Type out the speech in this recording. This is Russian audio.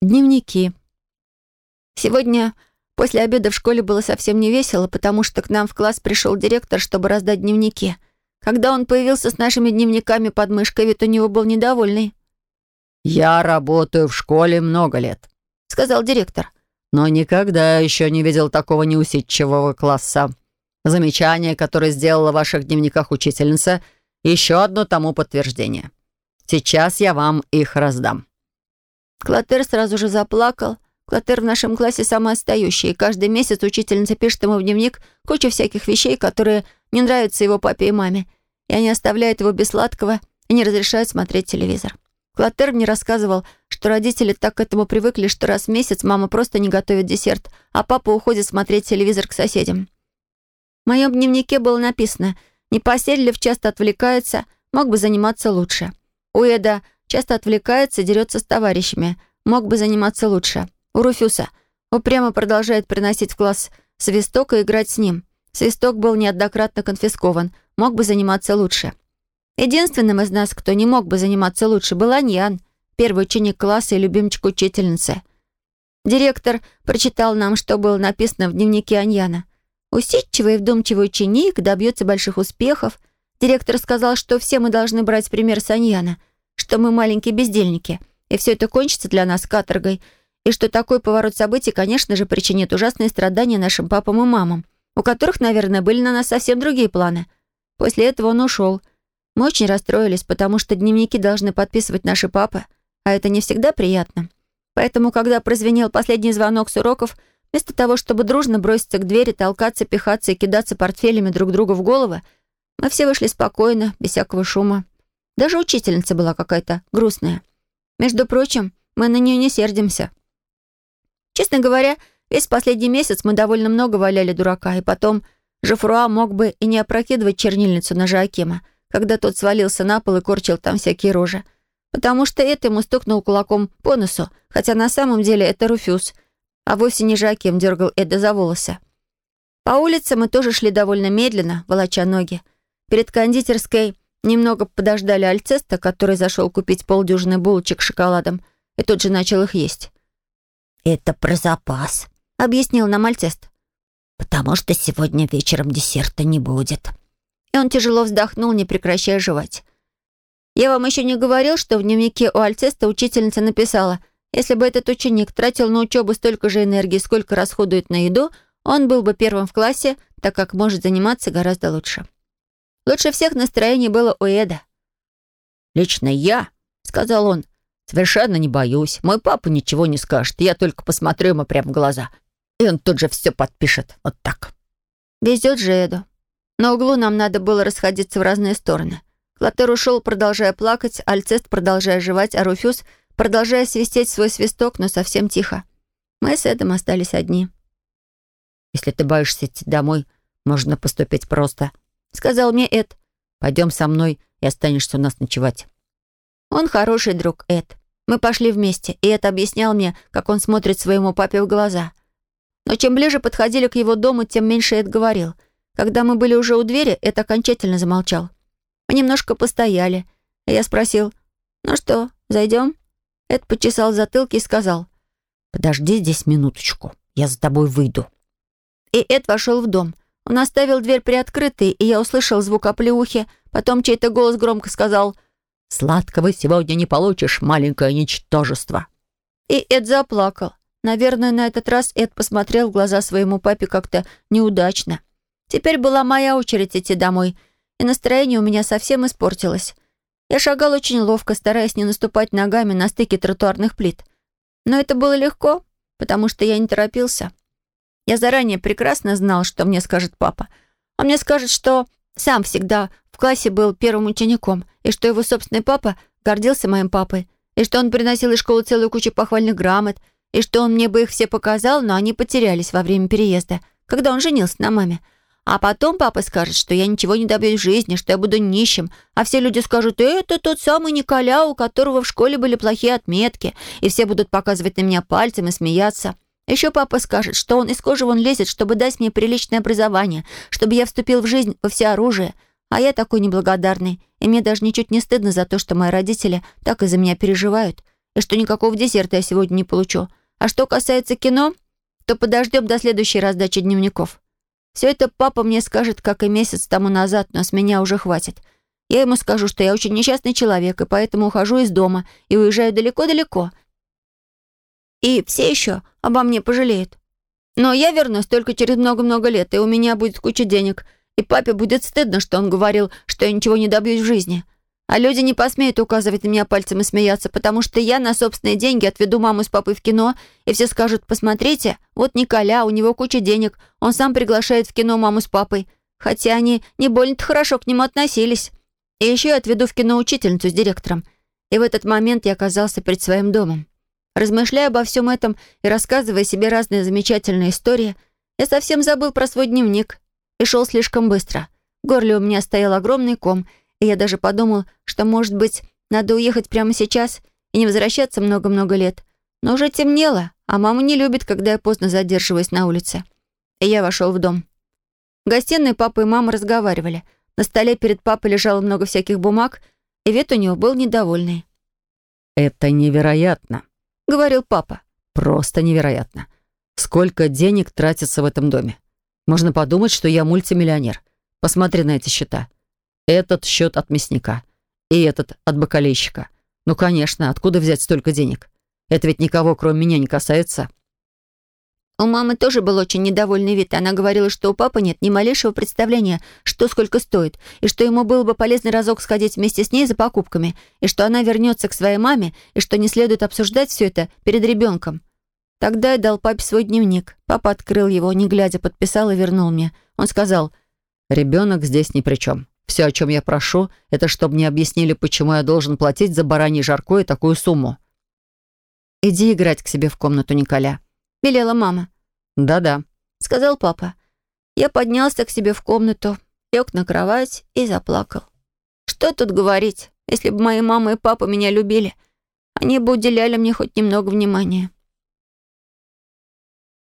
Дневники. Сегодня после обеда в школе было совсем не весело, потому что к нам в класс пришел директор, чтобы раздать дневники. Когда он появился с нашими дневниками под мышкой, вид у него был недовольный. «Я работаю в школе много лет», — сказал директор. «Но никогда еще не видел такого неусидчивого класса. Замечание, которое сделала в ваших дневниках учительница, еще одно тому подтверждение. Сейчас я вам их раздам». Клотер сразу же заплакал. Клотер в нашем классе самый отстающий, и каждый месяц учительница пишет ему в дневник кучу всяких вещей, которые не нравятся его папе и маме, и они оставляют его без сладкого и не разрешают смотреть телевизор. Клотер мне рассказывал, что родители так к этому привыкли, что раз в месяц мама просто не готовит десерт, а папа уходит смотреть телевизор к соседям. В моем дневнике было написано «Непоседлив часто отвлекается, мог бы заниматься лучше». У Эда Часто отвлекается, дерется с товарищами. Мог бы заниматься лучше. У Руфюса. Упрямо продолжает приносить в класс свисток и играть с ним. Свисток был неоднократно конфискован. Мог бы заниматься лучше. Единственным из нас, кто не мог бы заниматься лучше, был Аньян, первый ученик класса и любимчик учительницы. Директор прочитал нам, что было написано в дневнике Аньяна. Усидчивый и вдумчивый ученик добьется больших успехов. Директор сказал, что все мы должны брать пример с Аньяна — что мы маленькие бездельники, и все это кончится для нас каторгой, и что такой поворот событий, конечно же, причинит ужасные страдания нашим папам и мамам, у которых, наверное, были на нас совсем другие планы. После этого он ушел. Мы очень расстроились, потому что дневники должны подписывать наши папы, а это не всегда приятно. Поэтому, когда прозвенел последний звонок с уроков, вместо того, чтобы дружно броситься к двери, толкаться, пихаться и кидаться портфелями друг другу в головы, мы все вышли спокойно, без всякого шума. Даже учительница была какая-то грустная. Между прочим, мы на нее не сердимся. Честно говоря, весь последний месяц мы довольно много валяли дурака, и потом Жефруа мог бы и не опрокидывать чернильницу на Жоакима, когда тот свалился на пол и корчил там всякие рожи. Потому что это ему стукнул кулаком по носу, хотя на самом деле это Руфюз, а вовсе не Жоаким дергал Эда за волосы. По улице мы тоже шли довольно медленно, волоча ноги. Перед кондитерской Немного подождали Альцеста, который зашел купить полдюжины булочек с шоколадом, и тут же начал их есть. «Это про запас», — объяснил нам Альцест. «Потому что сегодня вечером десерта не будет». И он тяжело вздохнул, не прекращая жевать. «Я вам еще не говорил, что в дневнике у Альцеста учительница написала, если бы этот ученик тратил на учебу столько же энергии, сколько расходует на еду, он был бы первым в классе, так как может заниматься гораздо лучше». Лучше всех настроение было у Эда. «Лично я», — сказал он, — «совершенно не боюсь. Мой папа ничего не скажет. Я только посмотрю ему прямо в глаза. И он тут же все подпишет. Вот так». Везет же Эду. На углу нам надо было расходиться в разные стороны. Клотер ушел, продолжая плакать, Альцест продолжая жевать, а Руфюз продолжая свистеть свой свисток, но совсем тихо. Мы с Эдом остались одни. «Если ты боишься идти домой, можно поступить просто», — сказал мне Эд. «Пойдем со мной и останешься у нас ночевать». Он хороший друг, Эд. Мы пошли вместе, и Эд объяснял мне, как он смотрит своему папе в глаза. Но чем ближе подходили к его дому, тем меньше Эд говорил. Когда мы были уже у двери, Эд окончательно замолчал. Мы немножко постояли, и я спросил, «Ну что, зайдем?» Эд почесал затылки и сказал, «Подожди здесь минуточку, я за тобой выйду». И Эд вошел в дом — он оставил дверь приоткрытой, и я услышал звук оплеухи. Потом чей-то голос громко сказал «Сладкого сегодня не получишь, маленькое ничтожество». И Эд заплакал. Наверное, на этот раз Эд посмотрел в глаза своему папе как-то неудачно. Теперь была моя очередь идти домой, и настроение у меня совсем испортилось. Я шагал очень ловко, стараясь не наступать ногами на стыке тротуарных плит. Но это было легко, потому что я не торопился. Я заранее прекрасно знал, что мне скажет папа. Он мне скажет, что сам всегда в классе был первым учеником, и что его собственный папа гордился моим папой, и что он приносил из школы целую кучу похвальных грамот, и что он мне бы их все показал, но они потерялись во время переезда, когда он женился на маме. А потом папа скажет, что я ничего не добьюсь в жизни, что я буду нищим, а все люди скажут, это тот самый Николя, у которого в школе были плохие отметки, и все будут показывать на меня пальцем и смеяться. Еще папа скажет, что он из кожи вон лезет, чтобы дать мне приличное образование, чтобы я вступил в жизнь во всеоружие. А я такой неблагодарный, и мне даже ничуть не стыдно за то, что мои родители так из-за меня переживают. и что никакого десерта я сегодня не получу. А что касается кино, то подождем до следующей раздачи дневников. Все это папа мне скажет, как и месяц тому назад, но с меня уже хватит. Я ему скажу, что я очень несчастный человек, и поэтому ухожу из дома и уезжаю далеко-далеко. И все еще обо мне пожалеют. Но я вернусь только через много-много лет, и у меня будет куча денег, и папе будет стыдно, что он говорил, что я ничего не добьюсь в жизни. А люди не посмеют указывать на меня пальцем и смеяться, потому что я на собственные деньги отведу маму с папой в кино, и все скажут, посмотрите, вот Николя, у него куча денег, он сам приглашает в кино маму с папой, хотя они не больно-то хорошо к нему относились. И еще я отведу в кино учительницу с директором. И в этот момент я оказался перед своим домом. Размышляя обо всем этом и рассказывая себе разные замечательные истории, я совсем забыл про свой дневник и шел слишком быстро. В горле у меня стоял огромный ком — и я даже подумал, что, может быть, надо уехать прямо сейчас и не возвращаться много-много лет. Но уже темнело, а мама не любит, когда я поздно задерживаюсь на улице. И я вошел в дом. В гостиной папа и мама разговаривали. На столе перед папой лежало много всяких бумаг, и вид у него был недовольный. «Это невероятно», — говорил папа. «Просто невероятно. Сколько денег тратится в этом доме? Можно подумать, что я мультимиллионер. Посмотри на эти счета. Этот счет от мясника. И этот от бакалейщика. Ну, конечно, откуда взять столько денег? Это ведь никого, кроме меня, не касается. У мамы тоже был очень недовольный вид. Она говорила, что у папы нет ни малейшего представления, что сколько стоит, и что ему было бы полезно разок сходить вместе с ней за покупками, и что она вернется к своей маме, и что не следует обсуждать все это перед ребенком. Тогда я дал папе свой дневник. Папа открыл его, не глядя, подписал и вернул мне. Он сказал, «Ребенок здесь ни при чем. Все, о чем я прошу, это чтобы мне объяснили, почему я должен платить за баранье жаркое такую сумму». «Иди играть к себе в комнату, Николя», — велела мама. «Да-да», — сказал папа. Я поднялся к себе в комнату, лег на кровать и заплакал. Что тут говорить, если бы мои мама и папа меня любили, они бы уделяли мне хоть немного внимания.